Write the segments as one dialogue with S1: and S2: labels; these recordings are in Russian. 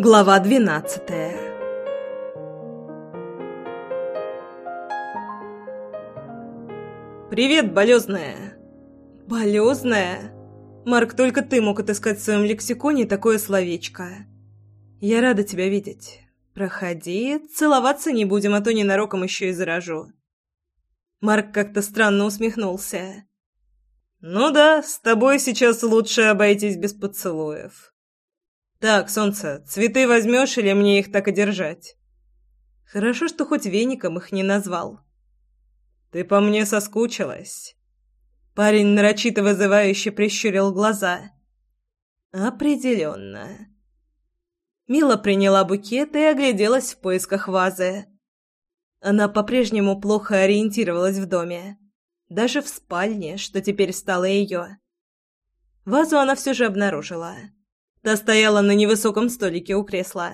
S1: Глава двенадцатая «Привет, болезная!» «Болезная?» Марк, только ты мог отыскать в своем лексиконе такое словечко. «Я рада тебя видеть. Проходи, целоваться не будем, а то ненароком еще и заражу». Марк как-то странно усмехнулся. «Ну да, с тобой сейчас лучше обойтись без поцелуев». «Так, солнце, цветы возьмешь или мне их так и держать?» «Хорошо, что хоть веником их не назвал». «Ты по мне соскучилась?» Парень нарочито вызывающе прищурил глаза. «Определенно». Мила приняла букет и огляделась в поисках вазы. Она по-прежнему плохо ориентировалась в доме. Даже в спальне, что теперь стало ее. Вазу она все же обнаружила. Та стояла на невысоком столике у кресла.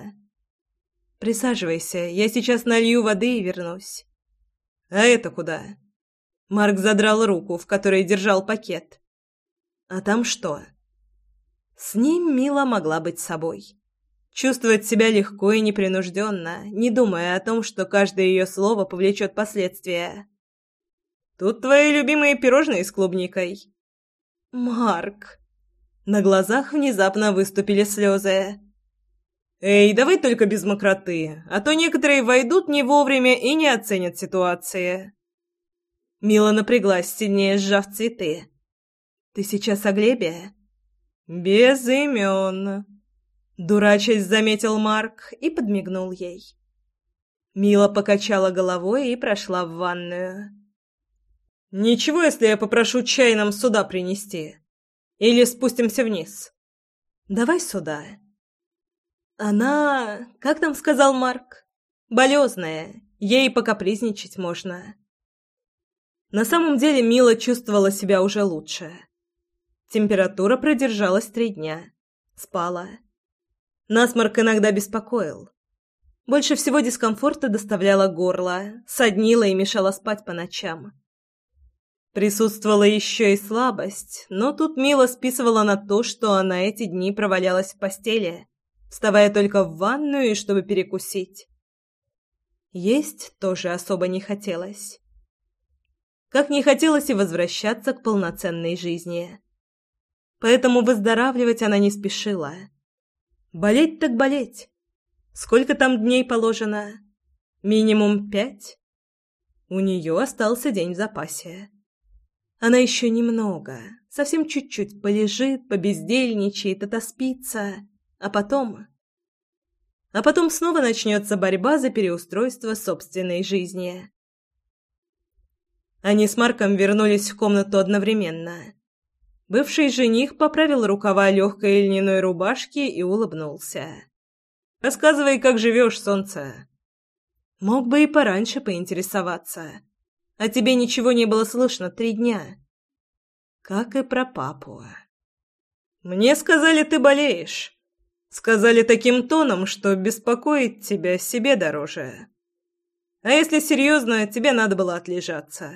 S1: «Присаживайся, я сейчас налью воды и вернусь». «А это куда?» Марк задрал руку, в которой держал пакет. «А там что?» С ним Мила могла быть собой. Чувствовать себя легко и непринужденно, не думая о том, что каждое ее слово повлечет последствия. «Тут твои любимые пирожные с клубникой». «Марк!» На глазах внезапно выступили слезы. «Эй, давай только без мокроты, а то некоторые войдут не вовремя и не оценят ситуации». Мила напряглась, сильнее сжав цветы. «Ты сейчас о Глебе?» «Без имен», — дурачась заметил Марк и подмигнул ей. Мила покачала головой и прошла в ванную. «Ничего, если я попрошу чай нам сюда принести?» Или спустимся вниз? Давай сюда. Она, как там сказал Марк, болезная, ей покапризничать можно. На самом деле Мила чувствовала себя уже лучше. Температура продержалась три дня. Спала. Насморк иногда беспокоил. Больше всего дискомфорта доставляло горло, соднило и мешало спать по ночам. Присутствовала еще и слабость, но тут Мила списывала на то, что она эти дни провалялась в постели, вставая только в ванную, чтобы перекусить. Есть тоже особо не хотелось. Как не хотелось и возвращаться к полноценной жизни. Поэтому выздоравливать она не спешила. Болеть так болеть. Сколько там дней положено? Минимум пять? У нее остался день в запасе. Она еще немного, совсем чуть-чуть полежит, побездельничает, отоспится, а потом... А потом снова начнется борьба за переустройство собственной жизни. Они с Марком вернулись в комнату одновременно. Бывший жених поправил рукава легкой льняной рубашки и улыбнулся. «Рассказывай, как живешь, солнце». Мог бы и пораньше поинтересоваться. А тебе ничего не было слышно три дня. Как и про папу. Мне сказали, ты болеешь. Сказали таким тоном, что беспокоить тебя себе дороже. А если серьезно, тебе надо было отлежаться.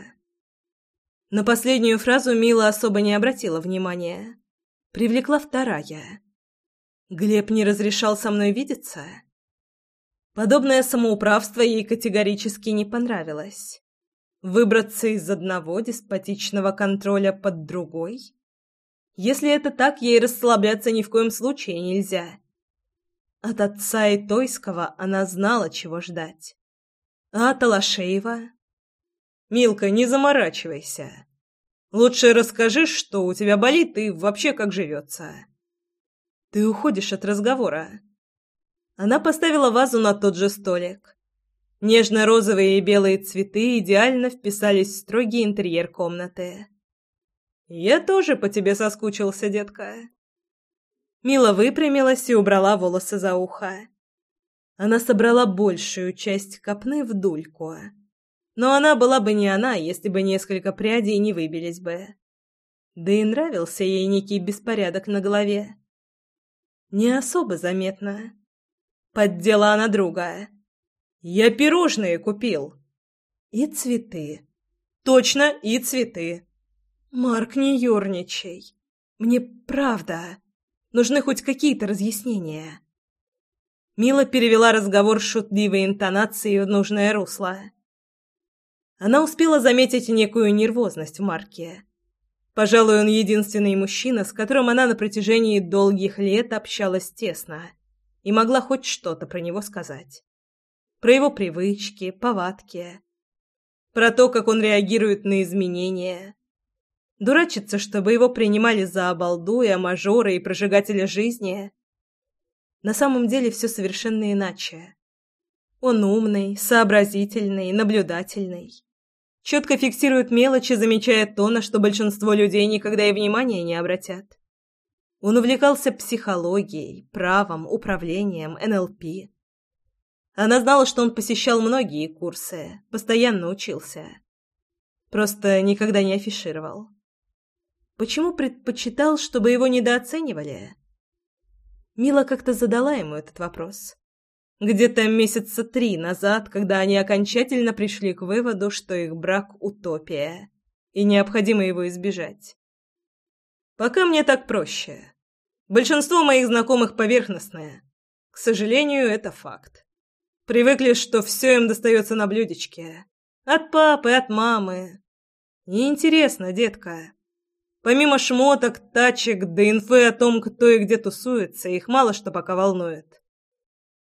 S1: На последнюю фразу Мила особо не обратила внимания. Привлекла вторая. Глеб не разрешал со мной видеться. Подобное самоуправство ей категорически не понравилось. Выбраться из одного деспотичного контроля под другой? Если это так, ей расслабляться ни в коем случае нельзя. От отца и Тойского она знала, чего ждать. А от Алашеева? «Милка, не заморачивайся. Лучше расскажи, что у тебя болит и вообще как живется». «Ты уходишь от разговора». Она поставила вазу на тот же столик. Нежно-розовые и белые цветы идеально вписались в строгий интерьер комнаты. «Я тоже по тебе соскучился, детка». Мила выпрямилась и убрала волосы за ухо. Она собрала большую часть копны в дульку. Но она была бы не она, если бы несколько прядей не выбились бы. Да и нравился ей некий беспорядок на голове. Не особо заметно. Поддела она друга. Я пирожные купил. И цветы. Точно, и цветы. Марк, не ерничай. Мне правда. Нужны хоть какие-то разъяснения. Мила перевела разговор с шутливой интонацией в нужное русло. Она успела заметить некую нервозность в Марке. Пожалуй, он единственный мужчина, с которым она на протяжении долгих лет общалась тесно и могла хоть что-то про него сказать. Про его привычки, повадки, про то, как он реагирует на изменения. Дурачится, чтобы его принимали за обалдуя, мажора и прожигателя жизни. На самом деле все совершенно иначе. Он умный, сообразительный, наблюдательный. Четко фиксирует мелочи, замечая то, на что большинство людей никогда и внимания не обратят. Он увлекался психологией, правом, управлением, НЛП. Она знала, что он посещал многие курсы, постоянно учился. Просто никогда не афишировал. Почему предпочитал, чтобы его недооценивали? Мила как-то задала ему этот вопрос. Где-то месяца три назад, когда они окончательно пришли к выводу, что их брак — утопия, и необходимо его избежать. Пока мне так проще. Большинство моих знакомых поверхностное. К сожалению, это факт. Привыкли, что все им достается на блюдечке. От папы, от мамы. Неинтересно, детка. Помимо шмоток, тачек, да инфы о том, кто и где тусуется, их мало что пока волнует.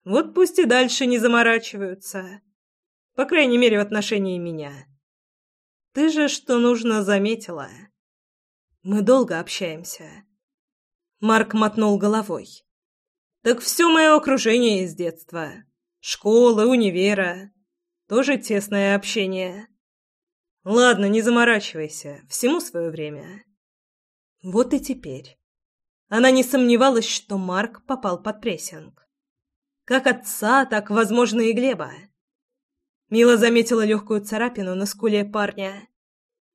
S1: Вот пусть и дальше не заморачиваются. По крайней мере, в отношении меня. Ты же, что нужно, заметила. Мы долго общаемся. Марк мотнул головой. Так все мое окружение из детства. Школы, универа. Тоже тесное общение. Ладно, не заморачивайся. Всему свое время. Вот и теперь. Она не сомневалась, что Марк попал под прессинг. Как отца, так, возможно, и Глеба. Мила заметила легкую царапину на скуле парня.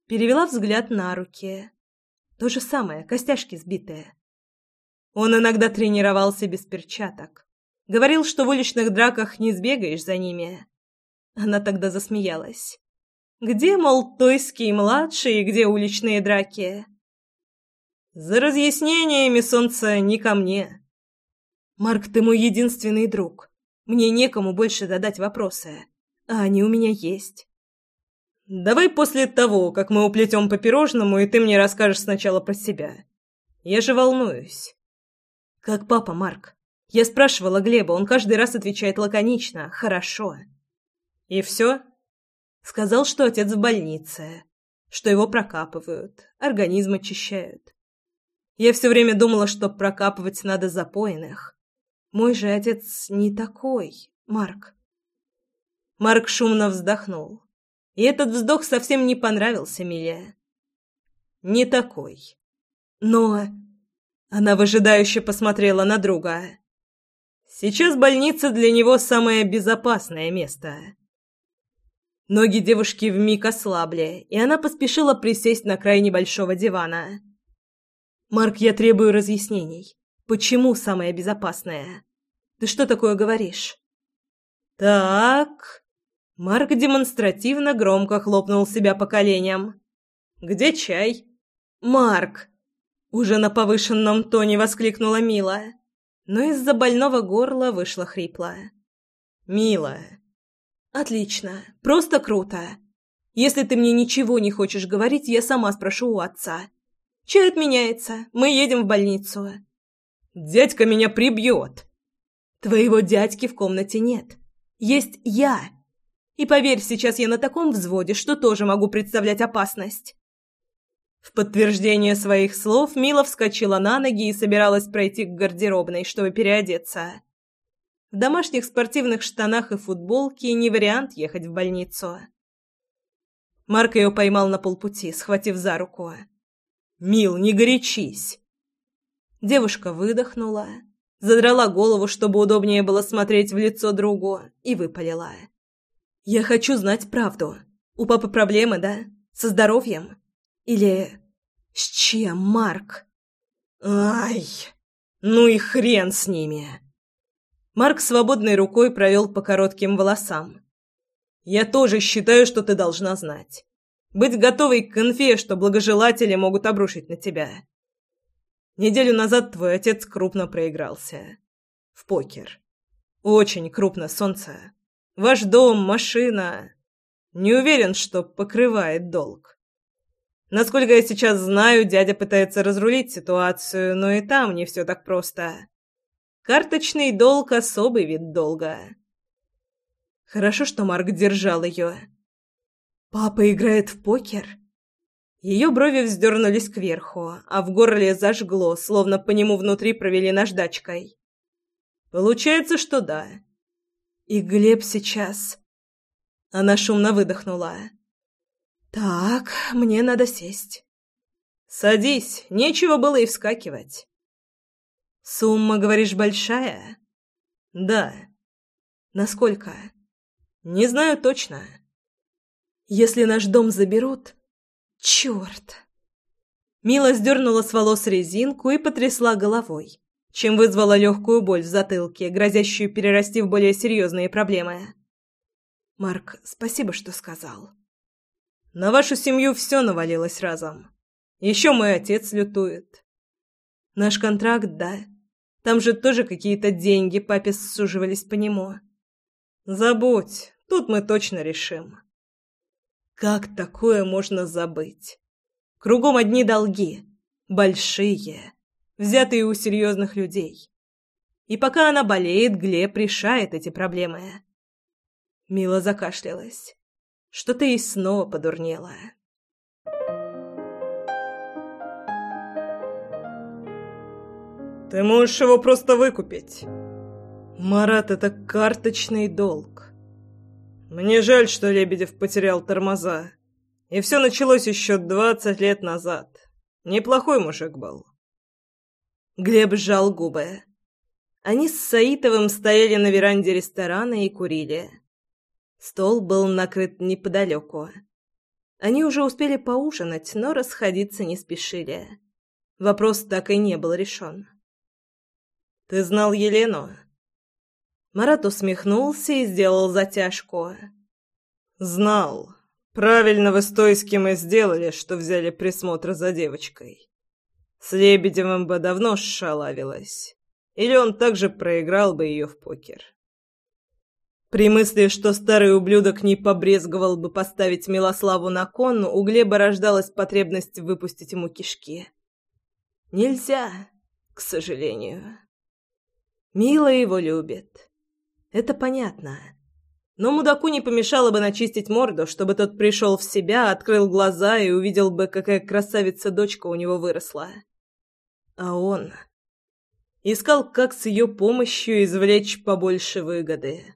S1: Перевела взгляд на руки. То же самое, костяшки сбитые. Он иногда тренировался без перчаток. Говорил, что в уличных драках не сбегаешь за ними. Она тогда засмеялась. Где, мол, Тойский младший и где уличные драки? За разъяснениями, солнце, не ко мне. Марк, ты мой единственный друг. Мне некому больше задать вопросы, а они у меня есть. Давай после того, как мы уплетем по пирожному, и ты мне расскажешь сначала про себя. Я же волнуюсь. Как папа, Марк. Я спрашивала Глеба, он каждый раз отвечает лаконично «хорошо». И все? Сказал, что отец в больнице, что его прокапывают, организм очищают. Я все время думала, что прокапывать надо запойных. Мой же отец не такой, Марк. Марк шумно вздохнул. И этот вздох совсем не понравился Миле. Не такой. Но... Она выжидающе посмотрела на друга. Сейчас больница для него самое безопасное место. Ноги девушки вмиг ослабли, и она поспешила присесть на край небольшого дивана. «Марк, я требую разъяснений. Почему самое безопасное? Ты что такое говоришь?» «Так...» Марк демонстративно громко хлопнул себя по коленям. «Где чай?» «Марк!» Уже на повышенном тоне воскликнула Мила, но из-за больного горла вышла хрипло. «Мила!» «Отлично. Просто круто. Если ты мне ничего не хочешь говорить, я сама спрошу у отца. Чай отменяется. Мы едем в больницу. Дядька меня прибьет. Твоего дядьки в комнате нет. Есть я. И поверь, сейчас я на таком взводе, что тоже могу представлять опасность. В подтверждение своих слов Мила вскочила на ноги и собиралась пройти к гардеробной, чтобы переодеться. В домашних спортивных штанах и футболке не вариант ехать в больницу. Марк ее поймал на полпути, схватив за руку. «Мил, не горячись!» Девушка выдохнула, задрала голову, чтобы удобнее было смотреть в лицо другу, и выпалила. «Я хочу знать правду. У папы проблемы, да? Со здоровьем? Или... с чем, Марк?» «Ай! Ну и хрен с ними!» Марк свободной рукой провел по коротким волосам. «Я тоже считаю, что ты должна знать. Быть готовой к конфе, что благожелатели могут обрушить на тебя. Неделю назад твой отец крупно проигрался. В покер. Очень крупно, солнце. Ваш дом, машина. Не уверен, что покрывает долг. Насколько я сейчас знаю, дядя пытается разрулить ситуацию, но и там не все так просто. Карточный долг — особый вид долга. Хорошо, что Марк держал ее. «Папа играет в покер?» Ее брови вздернулись кверху, а в горле зажгло, словно по нему внутри провели наждачкой. «Получается, что да». «И Глеб сейчас...» Она шумно выдохнула. «Так, мне надо сесть». «Садись, нечего было и вскакивать». «Сумма, говоришь, большая?» «Да». «Насколько?» «Не знаю точно». «Если наш дом заберут...» «Черт!» Мила сдернула с волос резинку и потрясла головой, чем вызвала легкую боль в затылке, грозящую перерасти в более серьезные проблемы. «Марк, спасибо, что сказал». «На вашу семью все навалилось разом. Еще мой отец лютует». «Наш контракт, да. Там же тоже какие-то деньги папе суживались по нему». «Забудь, тут мы точно решим». Как такое можно забыть? Кругом одни долги. Большие. Взятые у серьезных людей. И пока она болеет, Глеб решает эти проблемы. Мила закашлялась. Что-то ей снова подурнело. «Ты можешь его просто выкупить». «Марат, это карточный долг. Мне жаль, что Лебедев потерял тормоза. И все началось еще двадцать лет назад. Неплохой мужик был. Глеб сжал губы. Они с Саитовым стояли на веранде ресторана и курили. Стол был накрыт неподалеку. Они уже успели поужинать, но расходиться не спешили. Вопрос так и не был решен. «Ты знал Елену?» Марат усмехнулся и сделал затяжку. «Знал. Правильно вы с той, с кем и сделали, что взяли присмотр за девочкой. С Лебедевым бы давно шалавилась. Или он также проиграл бы ее в покер». При мысли, что старый ублюдок не побрезговал бы поставить Милославу на кон, у Глеба рождалась потребность выпустить ему кишки. Нельзя, к сожалению. Мила его любит. Это понятно. Но мудаку не помешало бы начистить морду, чтобы тот пришел в себя, открыл глаза и увидел бы, какая красавица-дочка у него выросла. А он искал, как с ее помощью извлечь побольше выгоды.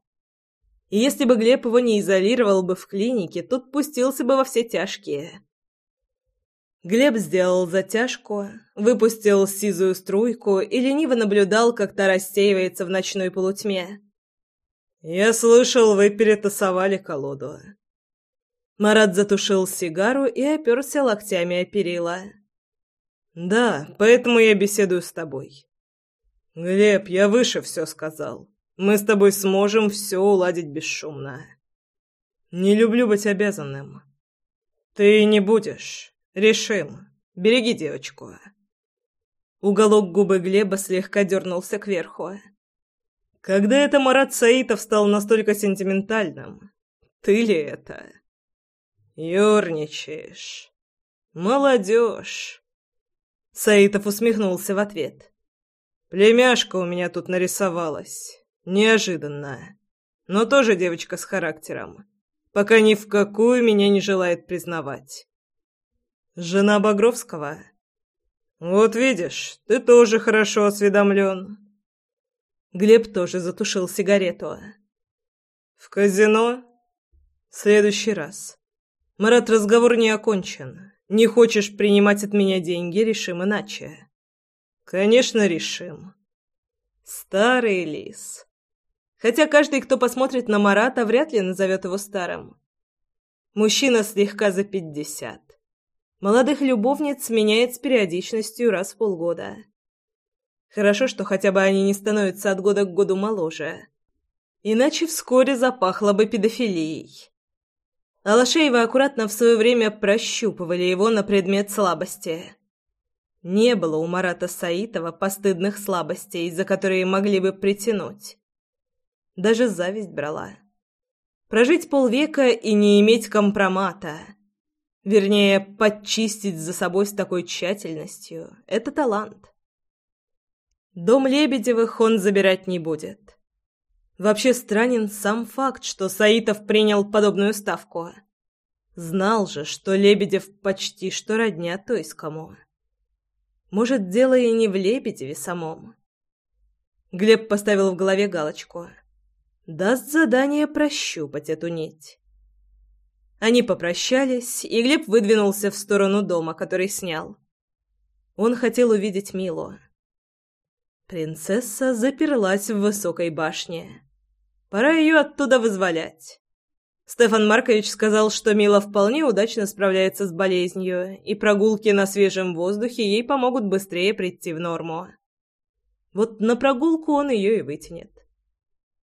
S1: И если бы Глеб его не изолировал бы в клинике, тот пустился бы во все тяжкие. Глеб сделал затяжку, выпустил сизую струйку и лениво наблюдал, как та рассеивается в ночной полутьме. «Я слышал, вы перетасовали колоду». Марат затушил сигару и оперся локтями о перила. «Да, поэтому я беседую с тобой». «Глеб, я выше все сказал. Мы с тобой сможем все уладить бесшумно. Не люблю быть обязанным. Ты не будешь. Решим. Береги девочку». Уголок губы Глеба слегка дернулся кверху. Когда это Марат Саитов стал настолько сентиментальным? Ты ли это? Ёрничаешь. Молодежь. Саитов усмехнулся в ответ. Племяшка у меня тут нарисовалась. Неожиданно. Но тоже девочка с характером. Пока ни в какую меня не желает признавать. Жена Багровского? Вот видишь, ты тоже хорошо осведомлен. Глеб тоже затушил сигарету. «В казино?» «В следующий раз. Марат, разговор не окончен. Не хочешь принимать от меня деньги, решим иначе». «Конечно, решим». «Старый лис». Хотя каждый, кто посмотрит на Марата, вряд ли назовет его старым. Мужчина слегка за пятьдесят. Молодых любовниц меняет с периодичностью раз в полгода. Хорошо, что хотя бы они не становятся от года к году моложе. Иначе вскоре запахло бы педофилией. Алашеева аккуратно в свое время прощупывали его на предмет слабости. Не было у Марата Саитова постыдных слабостей, за которые могли бы притянуть. Даже зависть брала. Прожить полвека и не иметь компромата. Вернее, подчистить за собой с такой тщательностью — это талант. Дом Лебедевых он забирать не будет. Вообще странен сам факт, что Саитов принял подобную ставку. Знал же, что Лебедев почти что родня Тойскому. Может, дело и не в Лебедеве самом. Глеб поставил в голове галочку. Даст задание прощупать эту нить. Они попрощались, и Глеб выдвинулся в сторону дома, который снял. Он хотел увидеть Милу. Принцесса заперлась в высокой башне. Пора ее оттуда вызволять. Стефан Маркович сказал, что Мила вполне удачно справляется с болезнью, и прогулки на свежем воздухе ей помогут быстрее прийти в норму. Вот на прогулку он ее и вытянет.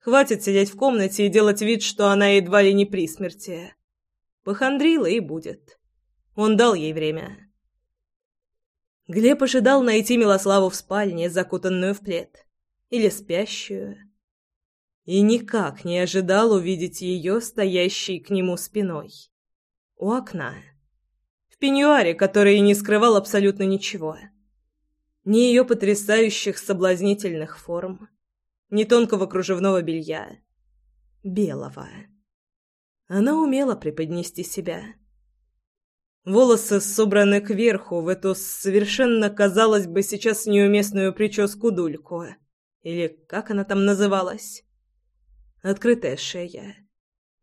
S1: Хватит сидеть в комнате и делать вид, что она едва ли не при смерти. Похандрила и будет. Он дал ей время. Глеб ожидал найти Милославу в спальне, закутанную в плед. Или спящую. И никак не ожидал увидеть ее, стоящей к нему спиной. У окна. В пеньюаре, который не скрывал абсолютно ничего. Ни ее потрясающих соблазнительных форм, ни тонкого кружевного белья. Белого. Она умела преподнести себя. Волосы собраны кверху в эту совершенно, казалось бы, сейчас неуместную прическу-дульку. Или как она там называлась? Открытая шея.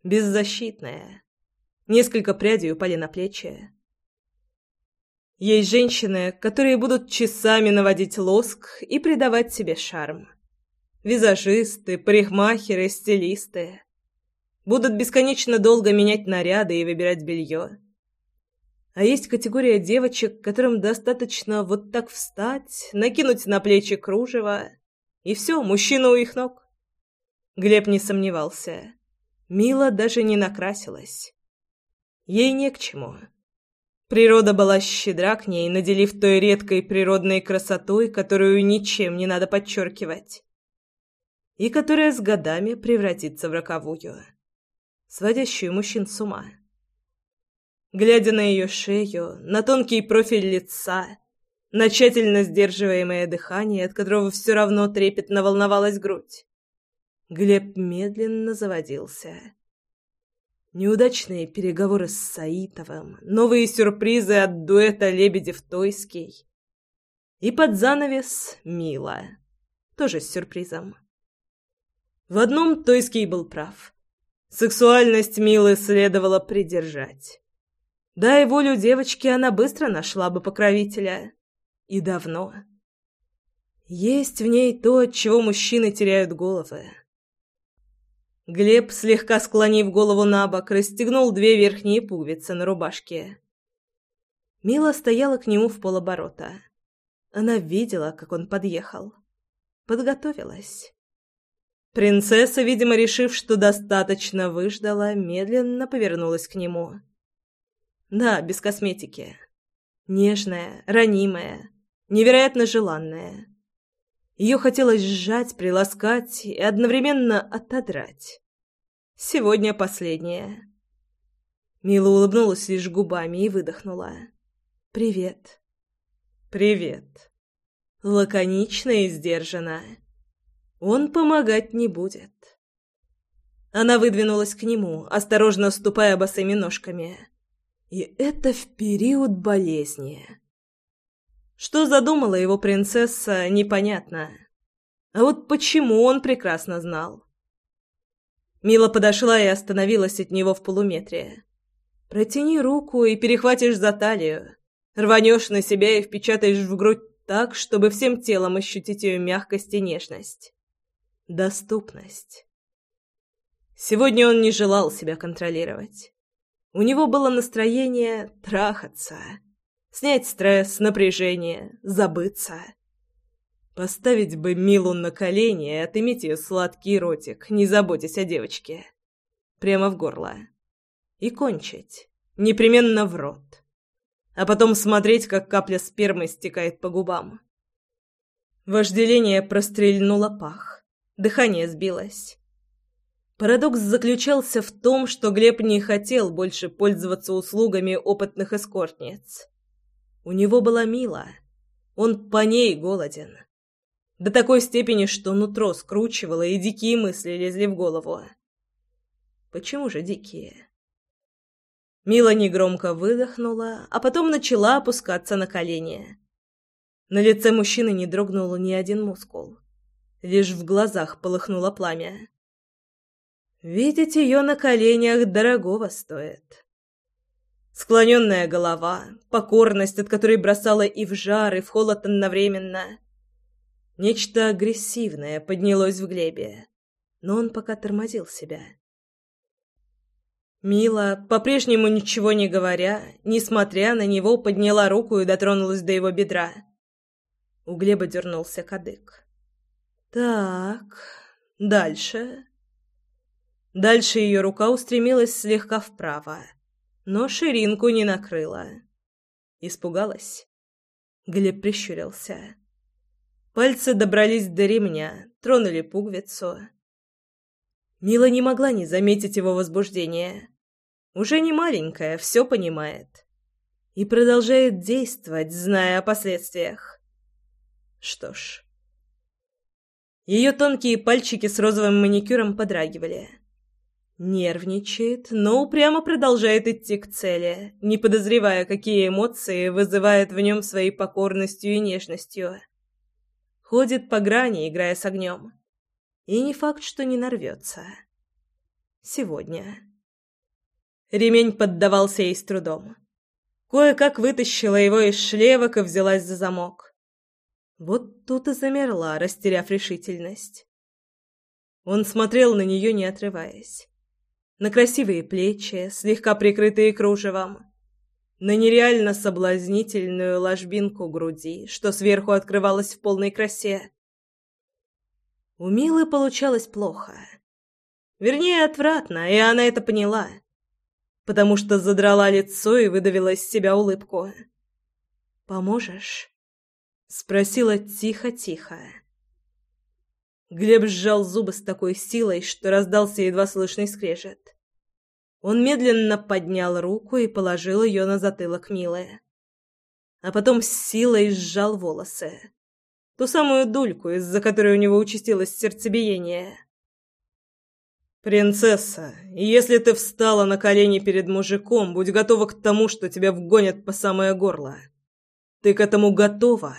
S1: Беззащитная. Несколько прядей упали на плечи. Есть женщины, которые будут часами наводить лоск и придавать себе шарм. Визажисты, парикмахеры, стилисты. Будут бесконечно долго менять наряды и выбирать белье. А есть категория девочек, которым достаточно вот так встать, накинуть на плечи кружево, и все, мужчина у их ног. Глеб не сомневался. Мила даже не накрасилась. Ей не к чему. Природа была щедра к ней, наделив той редкой природной красотой, которую ничем не надо подчеркивать, и которая с годами превратится в роковую, сводящую мужчин с ума глядя на ее шею, на тонкий профиль лица, на тщательно сдерживаемое дыхание, от которого все равно трепетно волновалась грудь. Глеб медленно заводился. Неудачные переговоры с Саитовым, новые сюрпризы от дуэта Лебедев-Тойский. И под занавес Мила, тоже с сюрпризом. В одном Тойский был прав. Сексуальность Милы следовало придержать. Дай волю девочке, она быстро нашла бы покровителя. И давно. Есть в ней то, от чего мужчины теряют головы. Глеб, слегка склонив голову на бок, расстегнул две верхние пуговицы на рубашке. Мила стояла к нему в полоборота. Она видела, как он подъехал. Подготовилась. Принцесса, видимо, решив, что достаточно выждала, медленно повернулась к нему. Да, без косметики. Нежная, ранимая, невероятно желанная. Ее хотелось сжать, приласкать и одновременно отодрать. Сегодня последняя. Мила улыбнулась лишь губами и выдохнула. «Привет». «Привет». Лаконично и сдержанно. Он помогать не будет. Она выдвинулась к нему, осторожно ступая босыми ножками. И это в период болезни. Что задумала его принцесса, непонятно. А вот почему он прекрасно знал. Мила подошла и остановилась от него в полуметре. Протяни руку и перехватишь за талию. Рванешь на себя и впечатаешь в грудь так, чтобы всем телом ощутить ее мягкость и нежность. Доступность. Сегодня он не желал себя контролировать. У него было настроение трахаться, снять стресс, напряжение, забыться. Поставить бы Милу на колени и отыметь ее сладкий ротик, не заботясь о девочке. Прямо в горло. И кончить. Непременно в рот. А потом смотреть, как капля спермы стекает по губам. Вожделение прострельнуло пах. Дыхание сбилось. Парадокс заключался в том, что Глеб не хотел больше пользоваться услугами опытных эскортниц. У него была Мила. Он по ней голоден. До такой степени, что нутро скручивало, и дикие мысли лезли в голову. Почему же дикие? Мила негромко выдохнула, а потом начала опускаться на колени. На лице мужчины не дрогнул ни один мускул. Лишь в глазах полыхнуло пламя. Видеть ее на коленях дорогого стоит. Склоненная голова, покорность, от которой бросала и в жар, и в холод одновременно. Нечто агрессивное поднялось в Глебе, но он пока тормозил себя. Мила, по-прежнему ничего не говоря, несмотря на него, подняла руку и дотронулась до его бедра. У Глеба дернулся кадык. «Так, дальше...» Дальше ее рука устремилась слегка вправо, но ширинку не накрыла. Испугалась. Глеб прищурился. Пальцы добрались до ремня, тронули пуговицу. Мила не могла не заметить его возбуждение. Уже не маленькая, все понимает. И продолжает действовать, зная о последствиях. Что ж... Ее тонкие пальчики с розовым маникюром подрагивали. Нервничает, но упрямо продолжает идти к цели, не подозревая, какие эмоции вызывает в нем своей покорностью и нежностью. Ходит по грани, играя с огнем. И не факт, что не нарвется. Сегодня. Ремень поддавался ей с трудом. Кое-как вытащила его из шлевок и взялась за замок. Вот тут и замерла, растеряв решительность. Он смотрел на нее, не отрываясь на красивые плечи, слегка прикрытые кружевом, на нереально соблазнительную ложбинку груди, что сверху открывалась в полной красе. У Милы получалось плохо. Вернее, отвратно, и она это поняла, потому что задрала лицо и выдавила из себя улыбку. «Поможешь?» — спросила тихо-тихо. Глеб сжал зубы с такой силой, что раздался едва слышный скрежет. Он медленно поднял руку и положил ее на затылок Милы. А потом с силой сжал волосы. Ту самую дульку, из-за которой у него участилось сердцебиение. «Принцесса, если ты встала на колени перед мужиком, будь готова к тому, что тебя вгонят по самое горло. Ты к этому готова?»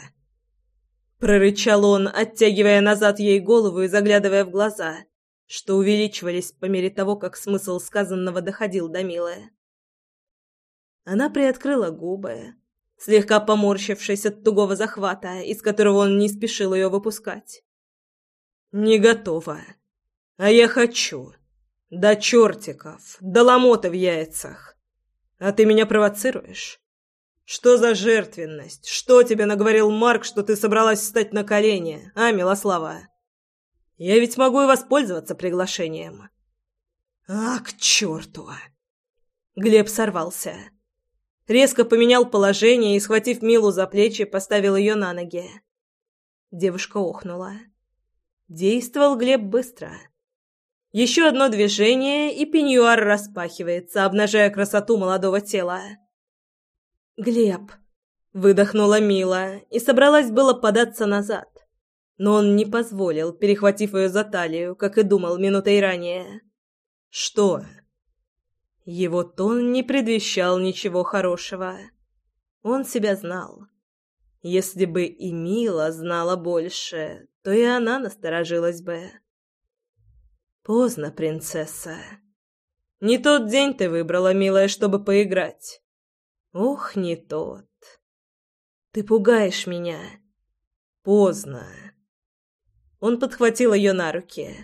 S1: Прорычал он, оттягивая назад ей голову и заглядывая в глаза, что увеличивались по мере того, как смысл сказанного доходил до Милы. Она приоткрыла губы, слегка поморщившись от тугого захвата, из которого он не спешил ее выпускать. «Не готова. А я хочу. До чертиков, до ломота в яйцах. А ты меня провоцируешь?» Что за жертвенность? Что тебе наговорил Марк, что ты собралась встать на колени, а, Милослава? Я ведь могу и воспользоваться приглашением. А, к черту! Глеб сорвался. Резко поменял положение и, схватив Милу за плечи, поставил ее на ноги. Девушка охнула. Действовал Глеб быстро. Еще одно движение, и пеньюар распахивается, обнажая красоту молодого тела. «Глеб!» — выдохнула Мила и собралась было податься назад. Но он не позволил, перехватив ее за талию, как и думал минутой ранее. «Что?» Его тон не предвещал ничего хорошего. Он себя знал. Если бы и Мила знала больше, то и она насторожилась бы. «Поздно, принцесса. Не тот день ты выбрала, милая, чтобы поиграть. Ох, не тот. Ты пугаешь меня. Поздно. Он подхватил ее на руки.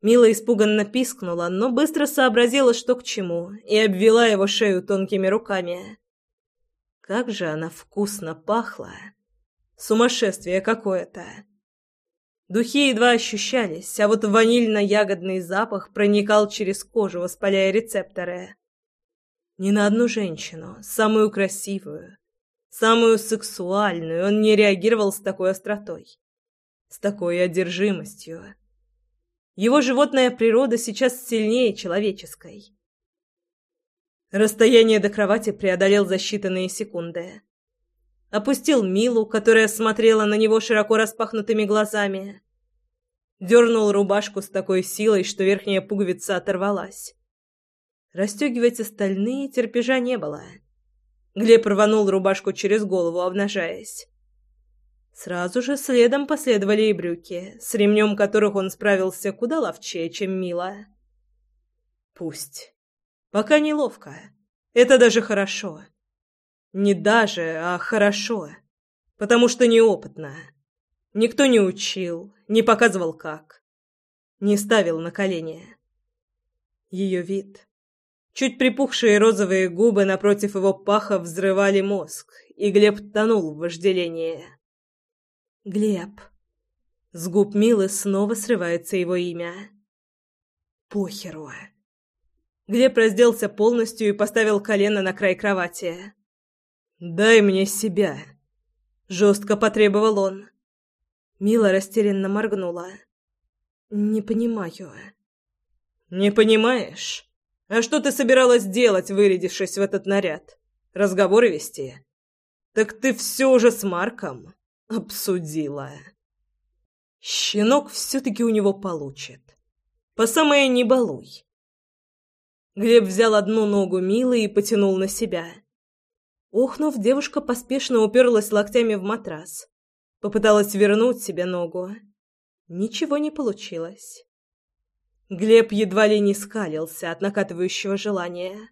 S1: Мила испуганно пискнула, но быстро сообразила, что к чему, и обвела его шею тонкими руками. Как же она вкусно пахла! Сумасшествие какое-то! Духи едва ощущались, а вот ванильно-ягодный запах проникал через кожу, воспаляя рецепторы. Ни на одну женщину, самую красивую, самую сексуальную, он не реагировал с такой остротой, с такой одержимостью. Его животная природа сейчас сильнее человеческой. Расстояние до кровати преодолел за считанные секунды. Опустил Милу, которая смотрела на него широко распахнутыми глазами. Дернул рубашку с такой силой, что верхняя пуговица оторвалась. Расстегивать остальные терпежа не было. Глеб рванул рубашку через голову, обнажаясь. Сразу же следом последовали и брюки, с ремнем которых он справился куда ловчее, чем Мила. Пусть. Пока неловко. Это даже хорошо. Не даже, а хорошо. Потому что неопытно. Никто не учил, не показывал как. Не ставил на колени. Ее вид. Чуть припухшие розовые губы напротив его паха взрывали мозг, и Глеб тонул в вожделении. «Глеб». С губ Милы снова срывается его имя. «Похеру». Глеб разделся полностью и поставил колено на край кровати. «Дай мне себя», — жестко потребовал он. Мила растерянно моргнула. «Не понимаю». «Не понимаешь? А что ты собиралась делать, вырядившись в этот наряд? Разговоры вести? Так ты все уже с Марком обсудила». Щенок все-таки у него получит. По самое не балуй. Глеб взял одну ногу Милы и потянул на себя. Охнув, девушка поспешно уперлась локтями в матрас. Попыталась вернуть себе ногу. Ничего не получилось. Глеб едва ли не скалился от накатывающего желания.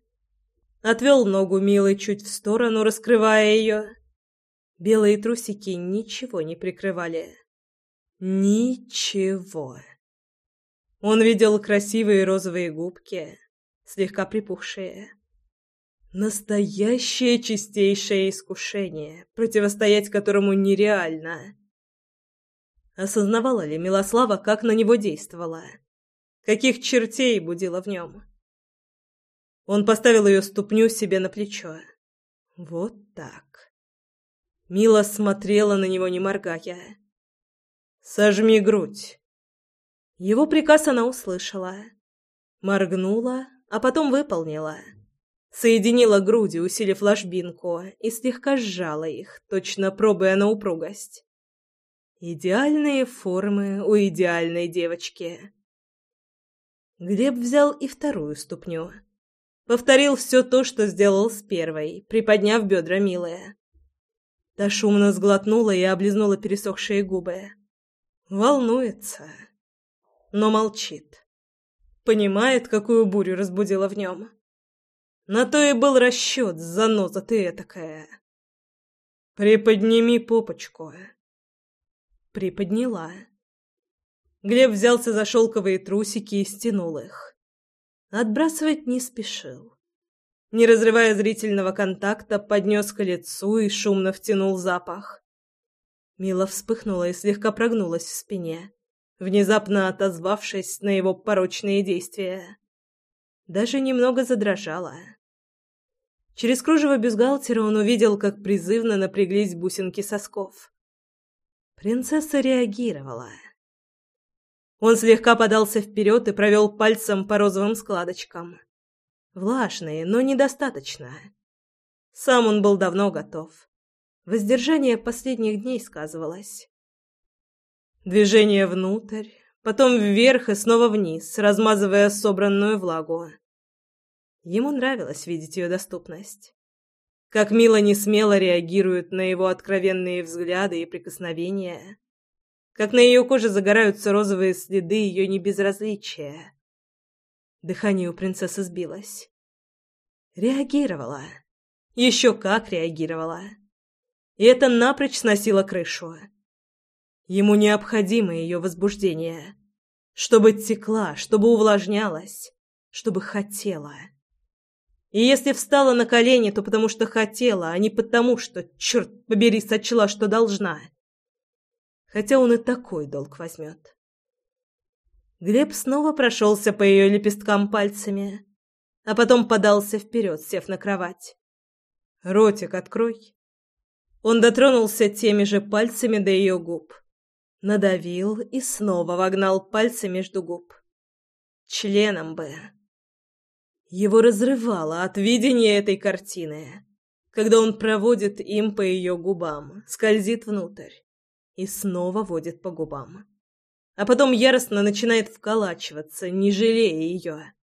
S1: Отвел ногу Милы чуть в сторону, раскрывая ее. Белые трусики ничего не прикрывали. Ничего. Он видел красивые розовые губки, слегка припухшие. Настоящее чистейшее искушение, противостоять которому нереально. Осознавала ли Милослава, как на него действовала? Каких чертей будила в нем? Он поставил ее ступню себе на плечо. Вот так. Мила смотрела на него, не моргая. «Сожми грудь». Его приказ она услышала. Моргнула, а потом выполнила. Соединила груди, усилив ложбинку, и слегка сжала их, точно пробуя на упругость. Идеальные формы у идеальной девочки. Глеб взял и вторую ступню. Повторил все то, что сделал с первой, приподняв бедра милая. Та шумно сглотнула и облизнула пересохшие губы. Волнуется, но молчит. Понимает, какую бурю разбудила в нем. На то и был расчет, заноза ты этакая. Приподними попочку. Приподняла. Глеб взялся за шелковые трусики и стянул их. Отбрасывать не спешил. Не разрывая зрительного контакта, поднес к лицу и шумно втянул запах. Мила вспыхнула и слегка прогнулась в спине, внезапно отозвавшись на его порочные действия. Даже немного задрожала. Через кружево бюстгальтера он увидел, как призывно напряглись бусинки сосков. Принцесса реагировала. Он слегка подался вперед и провел пальцем по розовым складочкам. Влажные, но недостаточно. Сам он был давно готов. Воздержание последних дней сказывалось. Движение внутрь, потом вверх и снова вниз, размазывая собранную влагу. Ему нравилось видеть ее доступность. Как мило не смело реагирует на его откровенные взгляды и прикосновения. Как на ее коже загораются розовые следы ее небезразличия. Дыхание у принцессы сбилось. Реагировала. Еще как реагировала. И это напрочь сносило крышу. Ему необходимо ее возбуждение. Чтобы текла, чтобы увлажнялась, чтобы хотела. И если встала на колени, то потому что хотела, а не потому, что, черт побери, сочла, что должна. Хотя он и такой долг возьмет. Глеб снова прошелся по ее лепесткам пальцами, а потом подался вперед, сев на кровать. «Ротик открой». Он дотронулся теми же пальцами до ее губ. Надавил и снова вогнал пальцы между губ. Членом бы. Его разрывало от видения этой картины, когда он проводит им по ее губам, скользит внутрь и снова водит по губам. А потом яростно начинает вколачиваться, не жалея ее,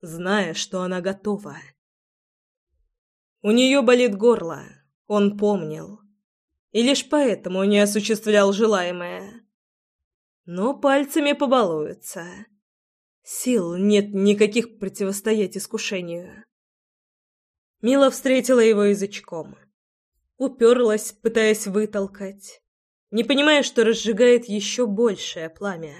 S1: зная, что она готова. У нее болит горло, он помнил. И лишь поэтому не осуществлял желаемое. Но пальцами побалуется. Сил нет никаких противостоять искушению. Мила встретила его язычком. Уперлась, пытаясь вытолкать, не понимая, что разжигает еще большее пламя.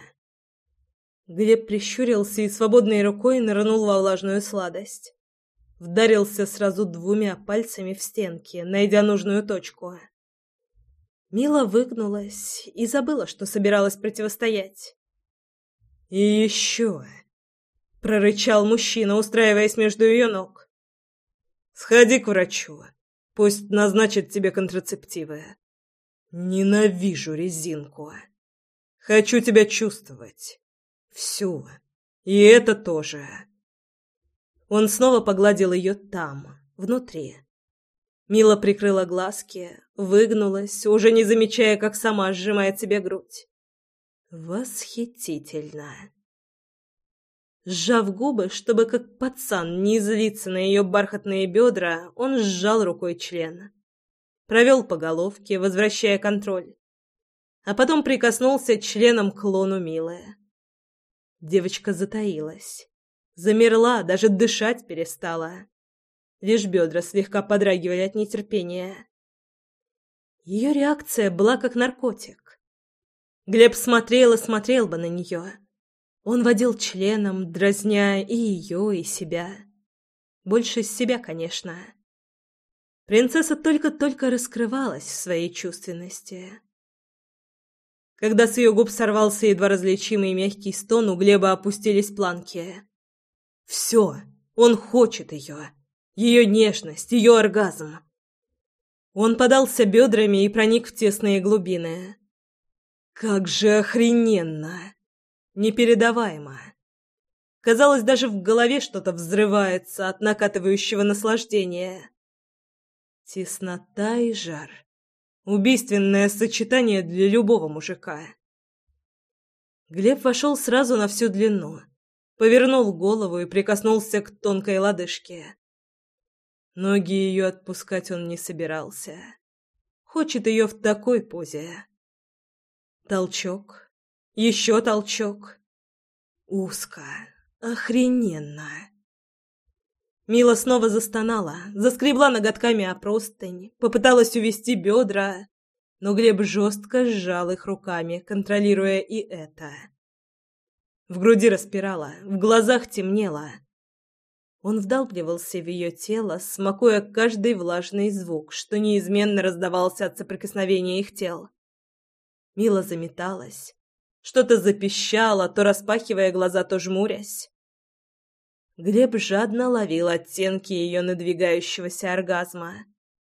S1: Глеб прищурился и свободной рукой нырнул во влажную сладость. Вдарился сразу двумя пальцами в стенки, найдя нужную точку. Мила выгнулась и забыла, что собиралась противостоять. «И еще!» — прорычал мужчина, устраиваясь между ее ног. «Сходи к врачу. Пусть назначит тебе контрацептивы. Ненавижу резинку. Хочу тебя чувствовать. Всю. И это тоже». Он снова погладил ее там, внутри. Мила прикрыла глазки, выгнулась, уже не замечая, как сама сжимает себе грудь. Восхитительно. Сжав губы, чтобы как пацан не злиться на ее бархатные бедра, он сжал рукой член. Провел по головке, возвращая контроль. А потом прикоснулся членом к лону Милы. Девочка затаилась. Замерла, даже дышать перестала. Лишь бедра слегка подрагивали от нетерпения. Ее реакция была как наркотик. Глеб смотрел и смотрел бы на нее. Он водил членом, дразня и ее, и себя. Больше себя, конечно. Принцесса только-только раскрывалась в своей чувственности. Когда с ее губ сорвался едва различимый мягкий стон, у Глеба опустились планки. Все, он хочет ее. Ее нежность, ее оргазм. Он подался бедрами и проник в тесные глубины. Как же охрененно! Непередаваемо. Казалось, даже в голове что-то взрывается от накатывающего наслаждения. Теснота и жар. Убийственное сочетание для любого мужика. Глеб вошел сразу на всю длину — повернул голову и прикоснулся к тонкой лодыжке. Ноги ее отпускать он не собирался. Хочет ее в такой позе. Толчок. Еще толчок. Узко. Охрененно. Мила снова застонала, заскребла ноготками о простынь, попыталась увести бедра, но Глеб жестко сжал их руками, контролируя и это. В груди распирало, в глазах темнело. Он вдалбливался в ее тело, смакуя каждый влажный звук, что неизменно раздавался от соприкосновения их тел. Мила заметалась. Что-то запищало, то распахивая глаза, то жмурясь. Глеб жадно ловил оттенки ее надвигающегося оргазма,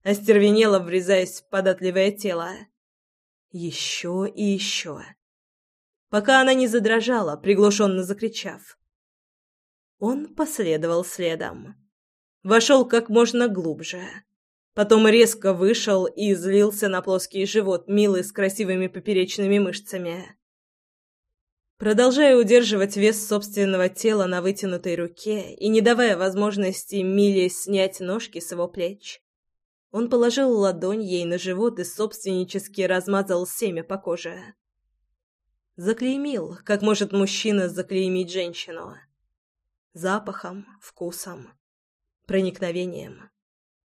S1: остервенело врезаясь в податливое тело. Еще и еще пока она не задрожала, приглушенно закричав. Он последовал следом. Вошел как можно глубже. Потом резко вышел и излился на плоский живот Милы с красивыми поперечными мышцами. Продолжая удерживать вес собственного тела на вытянутой руке и не давая возможности Миле снять ножки с его плеч, он положил ладонь ей на живот и собственнически размазал семя по коже. Заклеймил, как может мужчина заклеймить женщину. Запахом, вкусом, проникновением.